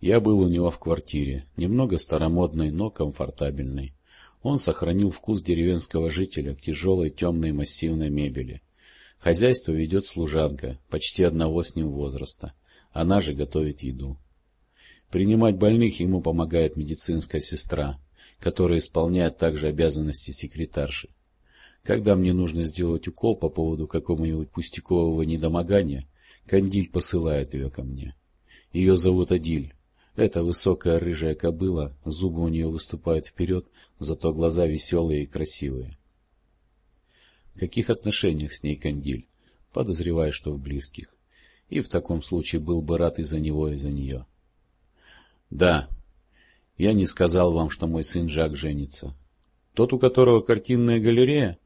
Я был у него в квартире, немного старомодной, но комфортабельной. Он сохранил вкус деревенского жителя к тяжелой темной массивной мебели. Хозяйство ведет служанка, почти одного с ним возраста. Она же готовит еду. Принимать больных ему помогает медицинская сестра, которая исполняет также обязанности секретарши. Когда мне нужно сделать укол по поводу какого-нибудь пустякового недомогания, Кандиль посылает ее ко мне. Ее зовут Адиль. Это высокая рыжая кобыла, зубы у нее выступают вперед, зато глаза веселые и красивые. В каких отношениях с ней Кандиль? Подозреваю, что в близких. И в таком случае был бы рад и за него, и за нее. Да, я не сказал вам, что мой сын Жак женится. Тот, у которого картинная галерея?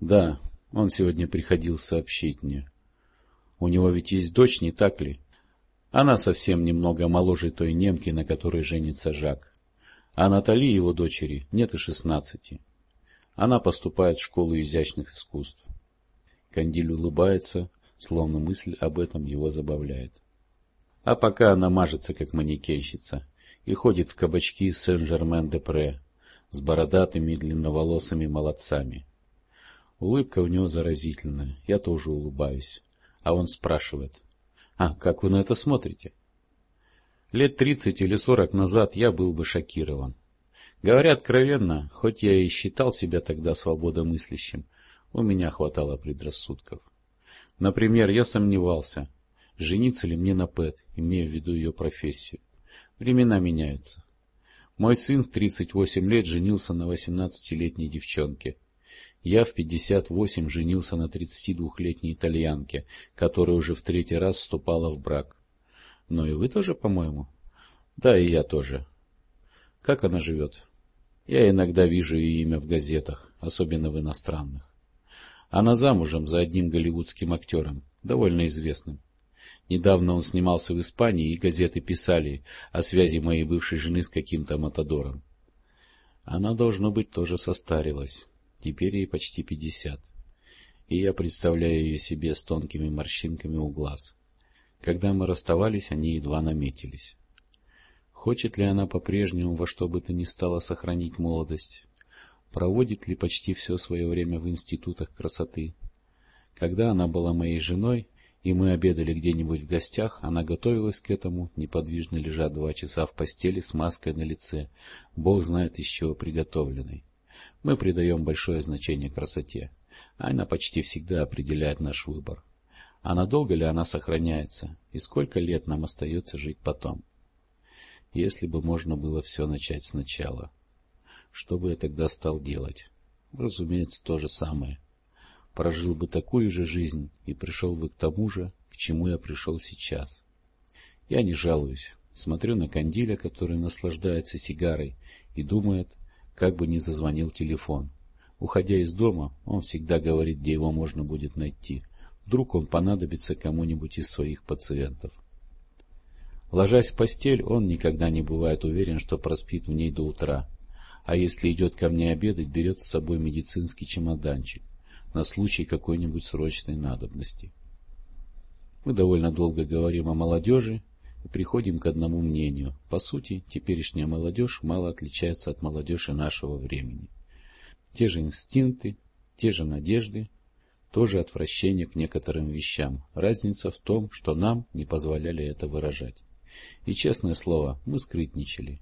Да, он сегодня приходил сообщить мне. У него ведь есть дочь, не так ли? Она совсем немного моложе той немки, на которой женится Жак. А Натали, его дочери, нет и шестнадцати. Она поступает в школу изящных искусств. Кандиль улыбается, словно мысль об этом его забавляет. А пока она мажется, как манекенщица, и ходит в кабачки Сен-Жермен-де-Пре с бородатыми длинноволосыми молодцами. Улыбка у него заразительная, я тоже улыбаюсь. А он спрашивает, а как вы на это смотрите? Лет тридцать или сорок назад я был бы шокирован. Говоря откровенно, хоть я и считал себя тогда свободомыслящим, у меня хватало предрассудков. Например, я сомневался, жениться ли мне на Пэт, имея в виду ее профессию. Времена меняются. Мой сын в 38 лет женился на 18-летней девчонке. Я в 58 женился на 32-летней итальянке, которая уже в третий раз вступала в брак. Но и вы тоже, по-моему? Да, и я тоже. Как она живет? Я иногда вижу ее имя в газетах, особенно в иностранных. Она замужем за одним голливудским актером, довольно известным. Недавно он снимался в Испании, и газеты писали о связи моей бывшей жены с каким-то матадором. Она, должно быть, тоже состарилась. Теперь ей почти пятьдесят. И я представляю ее себе с тонкими морщинками у глаз. Когда мы расставались, они едва наметились. Хочет ли она по-прежнему во что бы то ни стало сохранить молодость? Проводит ли почти все свое время в институтах красоты? Когда она была моей женой, и мы обедали где-нибудь в гостях, она готовилась к этому, неподвижно лежа два часа в постели с маской на лице, бог знает из чего приготовленной. Мы придаем большое значение красоте. Она почти всегда определяет наш выбор. А надолго ли она сохраняется, и сколько лет нам остается жить потом? Если бы можно было все начать сначала. Что бы я тогда стал делать? Разумеется, то же самое. Прожил бы такую же жизнь и пришел бы к тому же, к чему я пришел сейчас. Я не жалуюсь. Смотрю на Кандиля, который наслаждается сигарой, и думает, как бы ни зазвонил телефон. Уходя из дома, он всегда говорит, где его можно будет найти. Вдруг он понадобится кому-нибудь из своих пациентов. Ложась в постель, он никогда не бывает уверен, что проспит в ней до утра. А если идет ко мне обедать, берет с собой медицинский чемоданчик на случай какой-нибудь срочной надобности. Мы довольно долго говорим о молодежи и приходим к одному мнению. По сути, теперешняя молодежь мало отличается от молодежи нашего времени. Те же инстинкты, те же надежды, то же отвращение к некоторым вещам. Разница в том, что нам не позволяли это выражать. И, честное слово, мы скрытничали.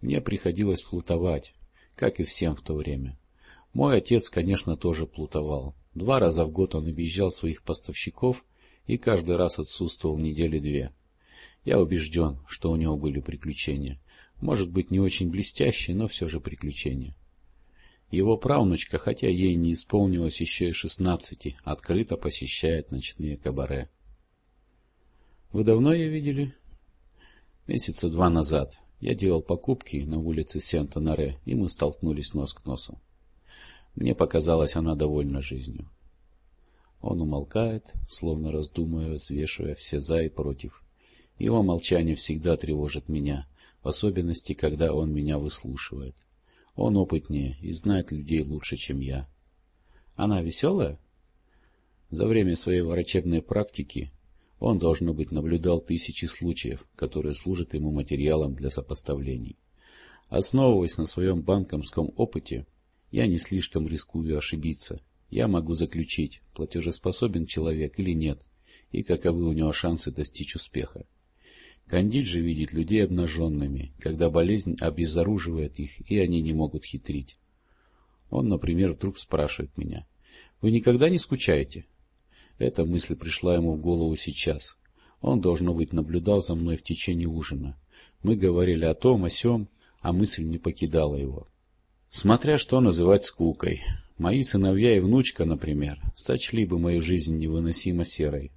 Мне приходилось плутовать, как и всем в то время. Мой отец, конечно, тоже плутовал. Два раза в год он объезжал своих поставщиков и каждый раз отсутствовал недели две. Я убежден, что у него были приключения. Может быть, не очень блестящие, но все же приключения. Его правнучка, хотя ей не исполнилось еще и шестнадцати, открыто посещает ночные кабаре. — Вы давно ее видели? — Месяца два назад. Я делал покупки на улице Сент-Анаре, и мы столкнулись нос к носу. Мне показалось, она довольна жизнью. Он умолкает, словно раздумывая, взвешивая все «за» и «против». Его молчание всегда тревожит меня, в особенности, когда он меня выслушивает. Он опытнее и знает людей лучше, чем я. Она веселая? За время своей врачебной практики Он, должно быть, наблюдал тысячи случаев, которые служат ему материалом для сопоставлений. Основываясь на своем банковском опыте, я не слишком рискую ошибиться. Я могу заключить, платежеспособен человек или нет, и каковы у него шансы достичь успеха. Кандиль же видит людей обнаженными, когда болезнь обезоруживает их, и они не могут хитрить. Он, например, вдруг спрашивает меня, «Вы никогда не скучаете?» Эта мысль пришла ему в голову сейчас. Он, должно быть, наблюдал за мной в течение ужина. Мы говорили о том, о сем, а мысль не покидала его. Смотря что называть скукой. Мои сыновья и внучка, например, сочли бы мою жизнь невыносимо серой.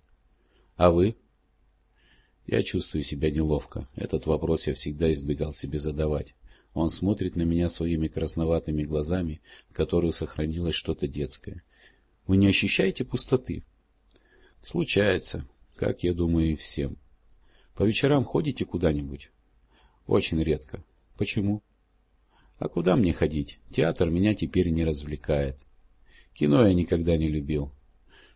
А вы? Я чувствую себя неловко. Этот вопрос я всегда избегал себе задавать. Он смотрит на меня своими красноватыми глазами, в которых сохранилось что-то детское. Вы не ощущаете пустоты? Случается, как я думаю и всем. По вечерам ходите куда-нибудь? Очень редко. Почему? А куда мне ходить? Театр меня теперь не развлекает. Кино я никогда не любил.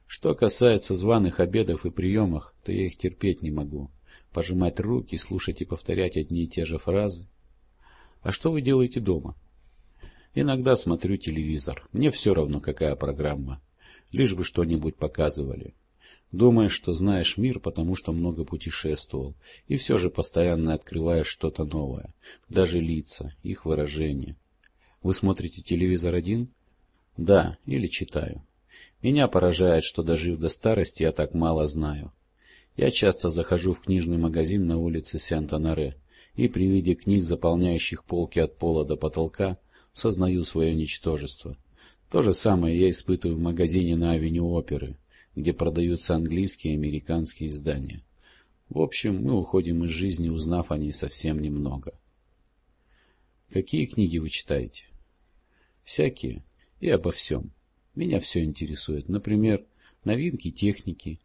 Что касается званых обедов и приемах, то я их терпеть не могу. Пожимать руки, слушать и повторять одни и те же фразы. А что вы делаете дома? Иногда смотрю телевизор. Мне все равно, какая программа. Лишь бы что-нибудь показывали. Думаешь, что знаешь мир, потому что много путешествовал, и все же постоянно открываешь что-то новое, даже лица, их выражения. Вы смотрите телевизор один? Да, или читаю. Меня поражает, что, дожив до старости, я так мало знаю. Я часто захожу в книжный магазин на улице Сент-Анаре, и при виде книг, заполняющих полки от пола до потолка, сознаю свое ничтожество. То же самое я испытываю в магазине на авеню оперы, где продаются английские и американские издания. В общем, мы уходим из жизни, узнав о ней совсем немного. Какие книги вы читаете? Всякие. И обо всем. Меня все интересует. Например, новинки техники.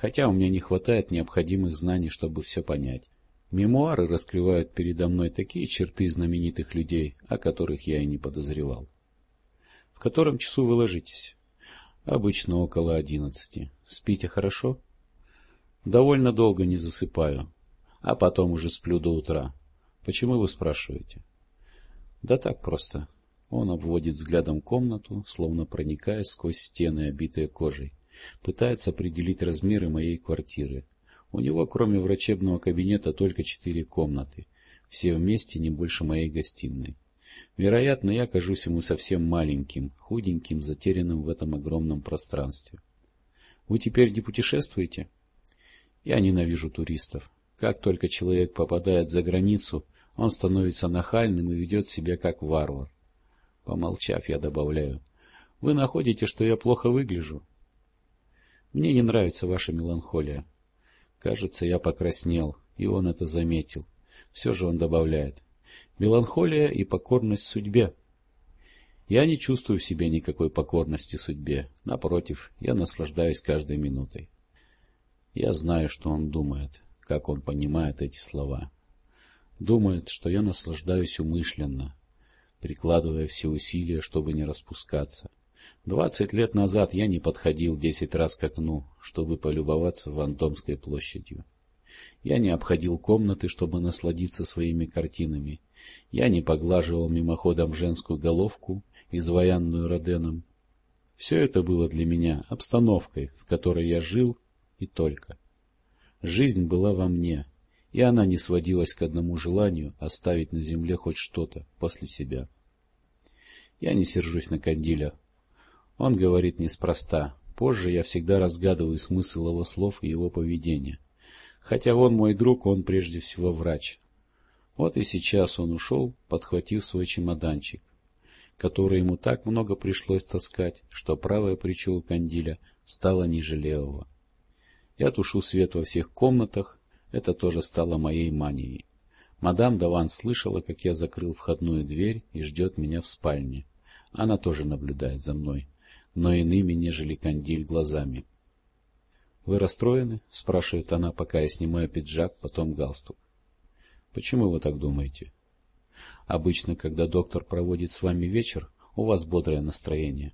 Хотя у меня не хватает необходимых знаний, чтобы все понять. Мемуары раскрывают передо мной такие черты знаменитых людей, о которых я и не подозревал. В котором часу вы ложитесь? Обычно около одиннадцати. Спите хорошо? Довольно долго не засыпаю, а потом уже сплю до утра. Почему вы спрашиваете? Да так просто. Он обводит взглядом комнату, словно проникая сквозь стены, обитые кожей. Пытается определить размеры моей квартиры. У него, кроме врачебного кабинета, только четыре комнаты. Все вместе не больше моей гостиной. Вероятно, я кажусь ему совсем маленьким, худеньким, затерянным в этом огромном пространстве. Вы теперь не путешествуете? Я ненавижу туристов. Как только человек попадает за границу, он становится нахальным и ведет себя как варвар. Помолчав, я добавляю. Вы находите, что я плохо выгляжу? Мне не нравится ваша меланхолия. Кажется, я покраснел, и он это заметил. Все же он добавляет меланхолия и покорность судьбе. Я не чувствую в себе никакой покорности судьбе. Напротив, я наслаждаюсь каждой минутой. Я знаю, что он думает, как он понимает эти слова. Думает, что я наслаждаюсь умышленно, прикладывая все усилия, чтобы не распускаться. Двадцать лет назад я не подходил десять раз к окну, чтобы полюбоваться Вандомской площадью. Я не обходил комнаты, чтобы насладиться своими картинами. Я не поглаживал мимоходом женскую головку, изваянную Роденом. Все это было для меня обстановкой, в которой я жил и только. Жизнь была во мне, и она не сводилась к одному желанию оставить на земле хоть что-то после себя. Я не сержусь на Кандиля. Он говорит неспроста. Позже я всегда разгадываю смысл его слов и его поведения. Хотя он мой друг, он прежде всего врач. Вот и сейчас он ушел, подхватив свой чемоданчик, который ему так много пришлось таскать, что правая плечо у кандиля стало ниже левого. Я тушу свет во всех комнатах, это тоже стало моей манией. Мадам Даван слышала, как я закрыл входную дверь и ждет меня в спальне. Она тоже наблюдает за мной, но иными, нежели кандиль, глазами. — Вы расстроены? — спрашивает она, пока я снимаю пиджак, потом галстук. — Почему вы так думаете? — Обычно, когда доктор проводит с вами вечер, у вас бодрое настроение.